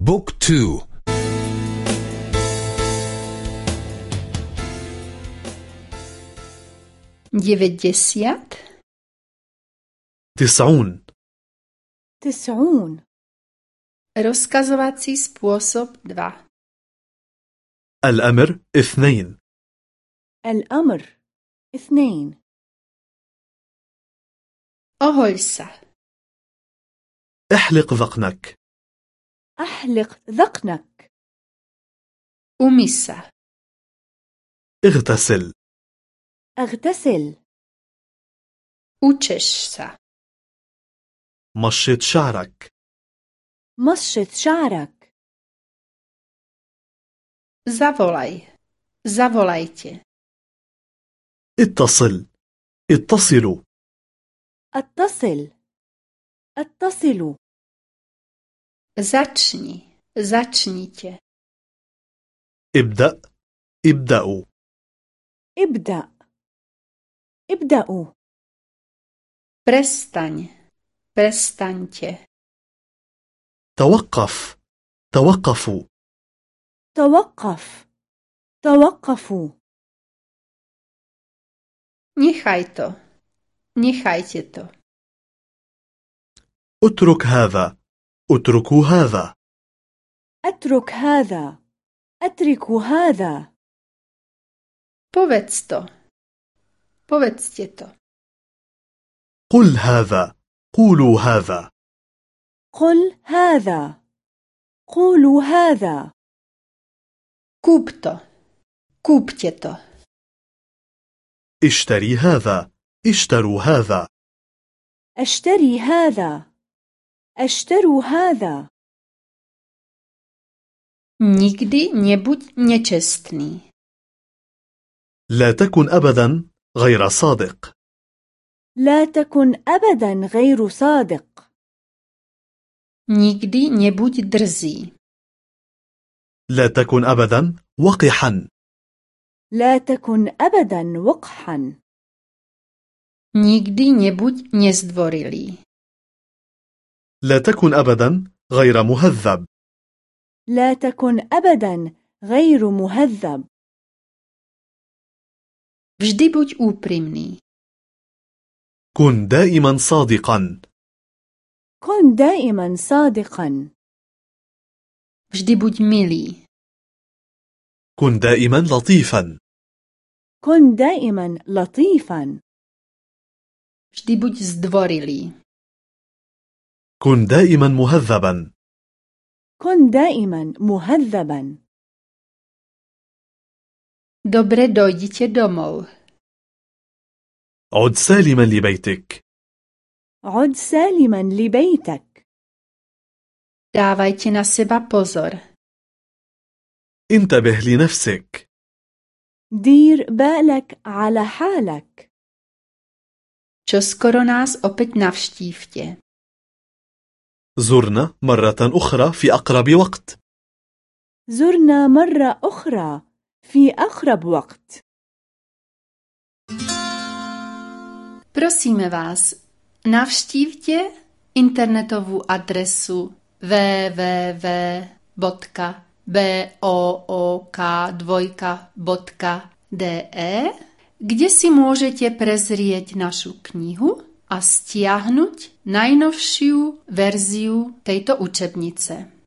Book two. Deväťdesiat تسعون. تسعون. Rozkazovací spôsob 2 الأمر اثنين. الأمر اثنين. sa. احلق ذقنك. أحلق ذقنك. sa. اغتسل. Učeš sa. مشط شعرك. مشط شعرك. Zavolaj. Zavolajte. اتصل. اتصلوا. اتصل. اتصلوا. Začni. Začnite. ابدأ ابدأوا ابدأ ابدأوا Prestaň. Prestaňte. توقف توقفوا توقف توقفوا Nechaj to. Nechajte to. اترك هذا اتركوا هذا. أترك هذا. أترك هذا. Povedz to. Povedzte to. قل هذا. قولوا هذا. قل هذا. قولوا هذا. Kúp to. Kúpte to. اشتري هذا. اشتروا هذا. أشتري هذا. أشتروا هذا Nikdy nebuď nečestný. لا تكن أبدا غير صادق لا تكن أبدا غير صادق Nikdy nebuď drzý. لا تكن أبدا وقحا لا تكن أبدا وقحا Nikdy nebuď nezdvorilý. لا تكن أبدا غير مهذب لا تكن أبدا غير مهذب Vždy buď úprimný. كن دائما صادقا كن دائما صادقا Vždy buď milý. كن دائما لطيفا كن دائما لطيفا Vždy buď zdvorilý. كن دائما مهذبا كن دائما مهذبا Dobre dojdite domov. عد سالما لبيتك عد سالما لبيتك Dávajte na seba pozor. انتبه لنفسك دير بالك على حالك Čo skoro nás opäť navštívte. زرنا مرة أخرى في أقرب وقت زرنا مرة أخرى في أقرب وقت Prosíme vás, navštívte internetovú adresu www.book2.de, kde si môžete prezrieť našu knihu a stiahnuť najnovšiu verziu tejto učebnice.